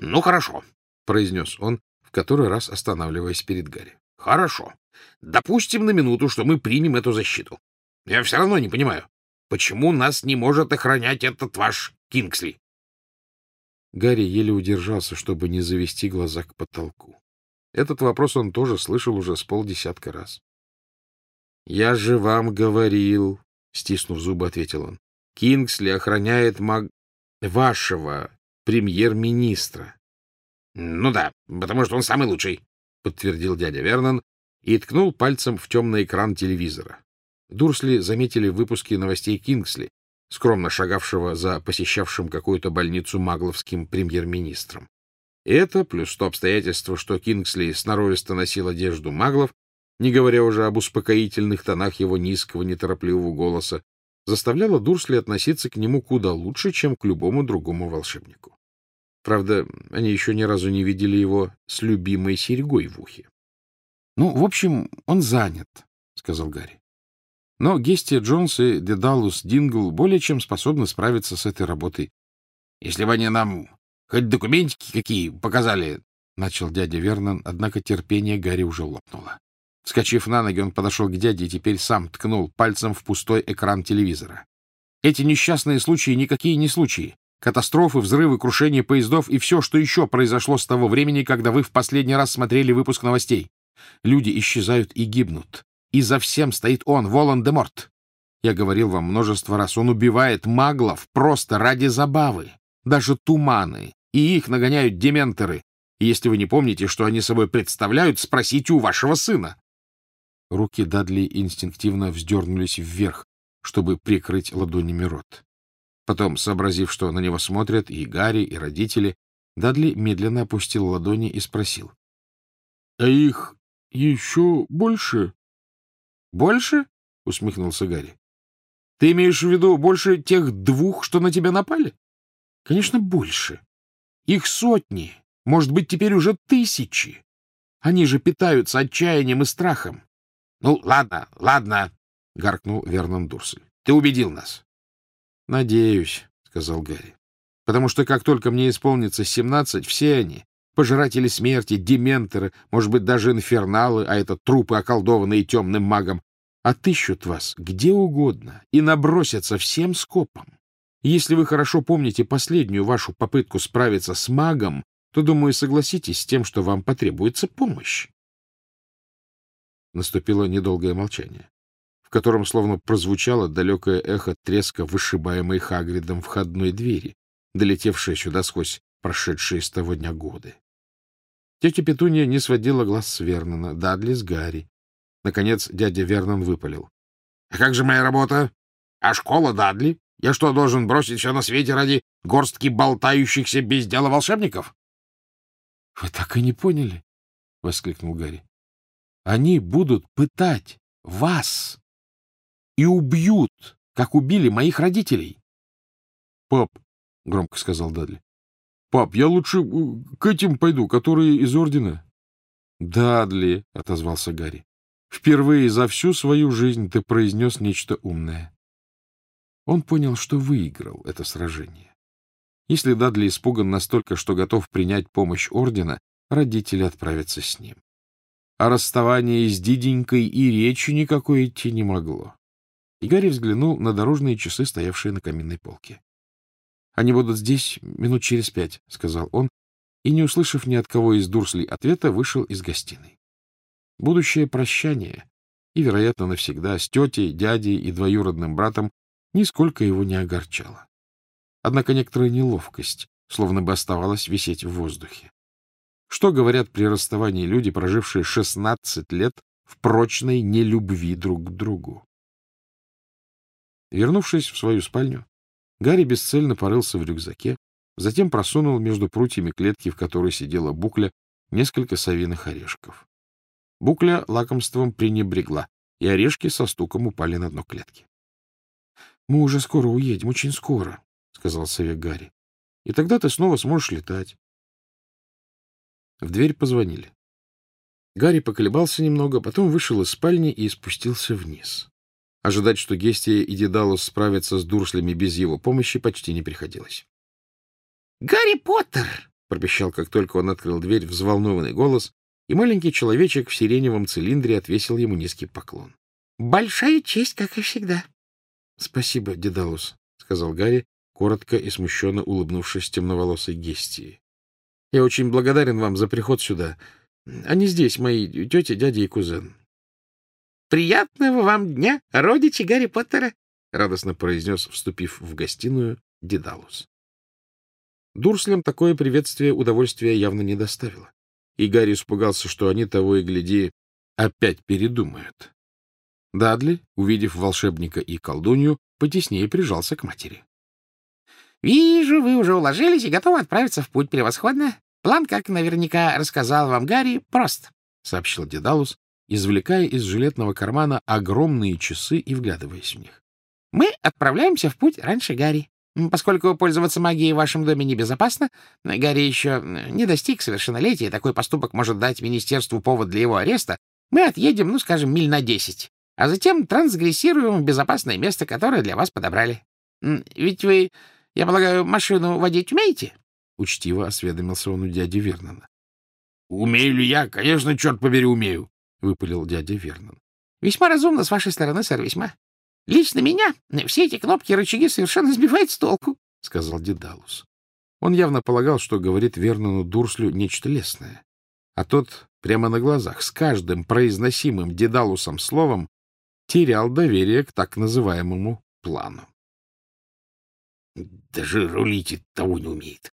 Ну, хорошо, — произнес он, в который раз останавливаясь перед Гарри. — Хорошо. Допустим на минуту, что мы примем эту защиту. Я все равно не понимаю, почему нас не может охранять этот ваш Кингсли? Гарри еле удержался, чтобы не завести глаза к потолку. Этот вопрос он тоже слышал уже с полдесятка раз. — Я же вам говорил, — стиснув зубы, ответил он. — Кингсли охраняет маг... вашего премьер-министра. — Ну да, потому что он самый лучший, — подтвердил дядя Вернон и ткнул пальцем в темный экран телевизора. Дурсли заметили в выпуске новостей Кингсли, скромно шагавшего за посещавшим какую-то больницу магловским премьер-министром. Это, плюс то обстоятельство, что Кингсли сноровисто носил одежду маглов, не говоря уже об успокоительных тонах его низкого, неторопливого голоса, заставляло Дурсли относиться к нему куда лучше, чем к любому другому волшебнику. Правда, они еще ни разу не видели его с любимой серьгой в ухе. — Ну, в общем, он занят, — сказал Гарри. Но Гестия Джонс и Дедалус Дингл более чем способны справиться с этой работой. — Если бы они нам хоть документики какие показали, — начал дядя Вернон, однако терпение Гарри уже лопнуло. Вскочив на ноги, он подошел к дяде и теперь сам ткнул пальцем в пустой экран телевизора. Эти несчастные случаи никакие не случаи. Катастрофы, взрывы, крушение поездов и все, что еще произошло с того времени, когда вы в последний раз смотрели выпуск новостей. Люди исчезают и гибнут. И за всем стоит он, Волан-де-Морт. Я говорил вам множество раз, он убивает маглов просто ради забавы. Даже туманы. И их нагоняют дементоры. И если вы не помните, что они собой представляют, спросите у вашего сына. Руки Дадли инстинктивно вздернулись вверх, чтобы прикрыть ладонями рот. Потом, сообразив, что на него смотрят и Гарри, и родители, Дадли медленно опустил ладони и спросил. — А их еще больше? — Больше? — усмехнулся Гарри. — Ты имеешь в виду больше тех двух, что на тебя напали? — Конечно, больше. Их сотни, может быть, теперь уже тысячи. Они же питаются отчаянием и страхом. — Ну, ладно, ладно, — гаркнул Вернон Дурсель. — Ты убедил нас. — Надеюсь, — сказал Гарри. — Потому что как только мне исполнится семнадцать, все они пожиратели смерти, дементоры, может быть, даже инферналы, а это трупы, околдованные темным магом, отыщут вас где угодно и набросятся всем скопом. Если вы хорошо помните последнюю вашу попытку справиться с магом, то, думаю, согласитесь с тем, что вам потребуется помощь. Наступило недолгое молчание, в котором словно прозвучало далекое эхо треска вышибаемой Хагридом входной двери, долетевшее сюда сквозь прошедшие с того дня годы. Тетя Петунья не сводила глаз с Вернона, Дадли с Гарри. Наконец дядя Вернон выпалил. — А как же моя работа? А школа Дадли? Я что, должен бросить все на свете ради горстки болтающихся без дела волшебников? — Вы так и не поняли, — воскликнул Гарри. — Они будут пытать вас и убьют, как убили моих родителей. — Пап, — громко сказал Дадли, — Пап, я лучше э, к этим пойду, которые из ордена. — Дадли, — отозвался Гарри, — впервые за всю свою жизнь ты произнес нечто умное. Он понял, что выиграл это сражение. Если Дадли испуган настолько, что готов принять помощь ордена, родители отправятся с ним. А расставание с Диденькой и речи никакой идти не могло. И Гарри взглянул на дорожные часы, стоявшие на каминной полке. Они будут здесь минут через пять, — сказал он, и, не услышав ни от кого из Дурсли ответа, вышел из гостиной. Будущее прощание, и, вероятно, навсегда, с тетей, дядей и двоюродным братом нисколько его не огорчало. Однако некоторая неловкость словно бы оставалась висеть в воздухе. Что говорят при расставании люди, прожившие шестнадцать лет в прочной нелюбви друг к другу? Вернувшись в свою спальню, Гарри бесцельно порылся в рюкзаке, затем просунул между прутьями клетки, в которой сидела букля, несколько совиных орешков. Букля лакомством пренебрегла, и орешки со стуком упали на дно клетки. — Мы уже скоро уедем, очень скоро, — сказал совет Гарри. — И тогда ты снова сможешь летать. В дверь позвонили. Гарри поколебался немного, потом вышел из спальни и спустился вниз. Ожидать, что Гестия и Дедалус справятся с дурслями без его помощи, почти не приходилось. — Гарри Поттер! пропищал, как только он открыл дверь, взволнованный голос, и маленький человечек в сиреневом цилиндре отвесил ему низкий поклон. — Большая честь, как и всегда. — Спасибо, Дедалус, — сказал Гарри, коротко и смущенно улыбнувшись темноволосой Гестии. — Я очень благодарен вам за приход сюда. Они здесь, мои тетя, дядя и кузен. — Приятного вам дня, родичи Гарри Поттера! — радостно произнес, вступив в гостиную, Дедалус. Дурслям такое приветствие удовольствия явно не доставило, и Гарри испугался, что они того и гляди опять передумают. Дадли, увидев волшебника и колдунью, потеснее прижался к матери. — Вижу, вы уже уложились и готовы отправиться в путь превосходно. План, как наверняка рассказал вам Гарри, прост, — сообщил Дедалус, извлекая из жилетного кармана огромные часы и вглядываясь в них. — Мы отправляемся в путь раньше Гарри. Поскольку пользоваться магией в вашем доме небезопасно, Гарри еще не достиг совершеннолетия, такой поступок может дать министерству повод для его ареста, мы отъедем, ну, скажем, миль на десять, а затем трансгрессируем в безопасное место, которое для вас подобрали. Ведь вы, я полагаю, машину водить умеете? Учтиво осведомился он у дяди Вернона. — Умею ли я? Конечно, черт побери, умею, — выпалил дядя Вернон. — Весьма разумно с вашей стороны, сэр, весьма. Лично меня все эти кнопки и рычаги совершенно сбивают с толку, — сказал Дедалус. Он явно полагал, что говорит Вернону Дурслю нечто лесное. А тот прямо на глазах с каждым произносимым Дедалусом словом терял доверие к так называемому плану. — Даже рулить того не умеет.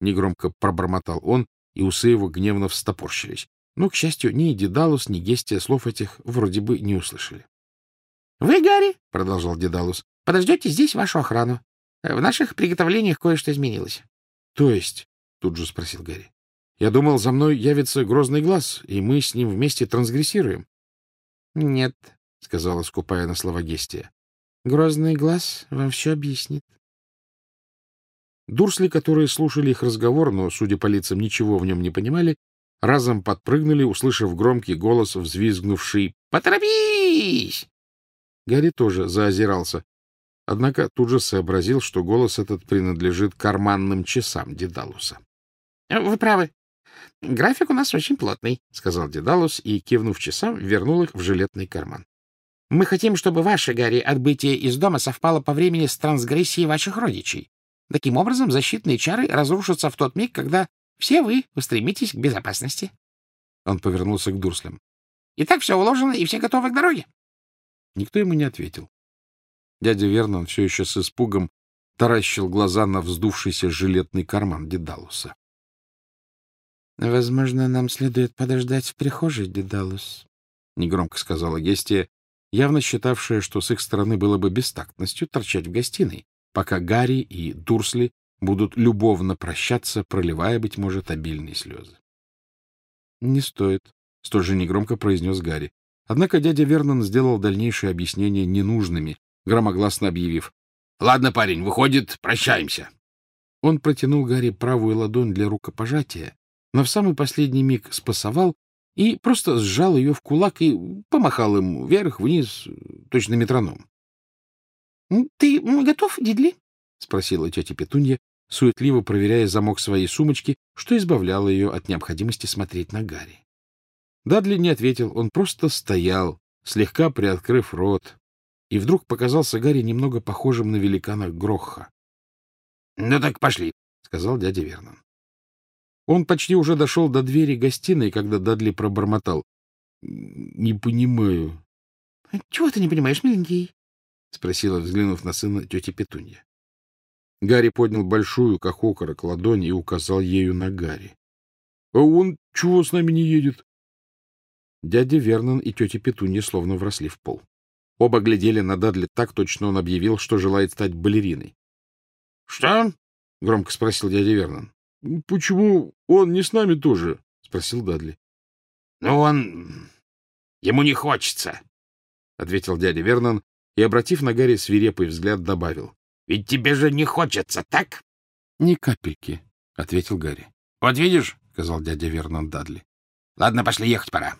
Негромко пробормотал он, и усы его гневно встопорщились. Но, к счастью, ни Дедалус, ни Гестия слов этих вроде бы не услышали. — Вы, Гарри, — продолжал Дедалус, — подождете здесь вашу охрану. В наших приготовлениях кое-что изменилось. — То есть? — тут же спросил Гарри. — Я думал, за мной явится грозный глаз, и мы с ним вместе трансгрессируем. — Нет, — сказала, скупая на слова Гестия. — Грозный глаз вам все объяснит. Дурсли, которые слушали их разговор, но, судя по лицам, ничего в нем не понимали, разом подпрыгнули, услышав громкий голос, взвизгнувший «Поторопись!» Гарри тоже заозирался, однако тут же сообразил, что голос этот принадлежит карманным часам Дедалуса. — Вы правы. График у нас очень плотный, — сказал Дедалус и, кивнув часам, вернул их в жилетный карман. — Мы хотим, чтобы ваше, Гарри, отбытие из дома совпало по времени с трансгрессией ваших родичей. Таким образом, защитные чары разрушатся в тот миг, когда все вы устремитесь к безопасности. Он повернулся к Дурслям. — Итак, все уложено, и все готовы к дороге. Никто ему не ответил. Дядя Вернон все еще с испугом таращил глаза на вздувшийся жилетный карман Дедалуса. — Возможно, нам следует подождать в прихожей, Дедалус, — негромко сказала Гестия, явно считавшая, что с их стороны было бы бестактностью торчать в гостиной, пока Гарри и Дурсли будут любовно прощаться, проливая, быть может, обильные слезы. — Не стоит, — столь же негромко произнес Гарри. Однако дядя Вернон сделал дальнейшие объяснения ненужными, громогласно объявив. — Ладно, парень, выходит, прощаемся. Он протянул Гарри правую ладонь для рукопожатия, но в самый последний миг спасовал и просто сжал ее в кулак и помахал им вверх-вниз, точно метроном. — Ты готов, Дидли? — спросила тетя Петунья, суетливо проверяя замок своей сумочки, что избавляло ее от необходимости смотреть на Гарри. Дадли не ответил, он просто стоял, слегка приоткрыв рот, и вдруг показался Гарри немного похожим на великана Грохха. — Ну так пошли, — сказал дядя Вернон. Он почти уже дошел до двери гостиной, когда Дадли пробормотал. — Не понимаю. — Чего ты не понимаешь, миленький? — спросила, взглянув на сына тети Петунья. Гарри поднял большую, как окорок, ладонь и указал ею на Гарри. — А он чего с нами не едет? Дядя Вернон и тетя Петунья словно вросли в пол. Оба глядели на Дадли так точно он объявил, что желает стать балериной. — Что? — громко спросил дядя Вернон. — Почему он не с нами тоже? — спросил Дадли. — Ну, он... ему не хочется, — ответил дядя Вернон и, обратив на Гарри свирепый взгляд, добавил. — Ведь тебе же не хочется, так? — Ни капельки, — ответил Гарри. — Вот видишь, — сказал дядя Вернон Дадли. — Ладно, пошли, ехать пора.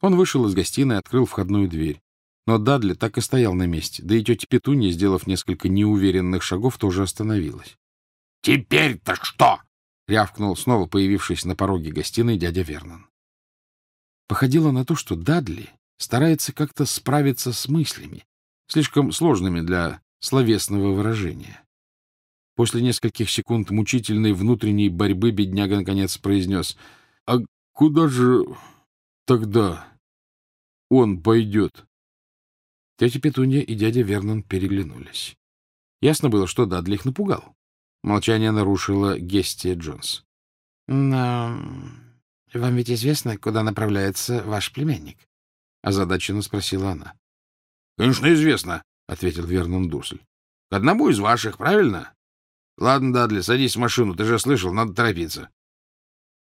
Он вышел из гостиной и открыл входную дверь. Но Дадли так и стоял на месте, да и тетя Петунья, сделав несколько неуверенных шагов, тоже остановилась. — Теперь-то что? — рявкнул, снова появившись на пороге гостиной дядя Вернон. Походило на то, что Дадли старается как-то справиться с мыслями, слишком сложными для словесного выражения. После нескольких секунд мучительной внутренней борьбы бедняга наконец произнес «А куда же тогда он пойдет?» Тетя Петунья и дядя Вернон переглянулись. Ясно было, что Дадли их напугал. Молчание нарушила Гестия Джонс. — Но вам ведь известно, куда направляется ваш племянник? — озадаченно спросила она. — Конечно, известно, — ответил Вернон Дурсель. — К одному из ваших, правильно? Ладно, Дадли, садись в машину, ты же слышал, надо торопиться.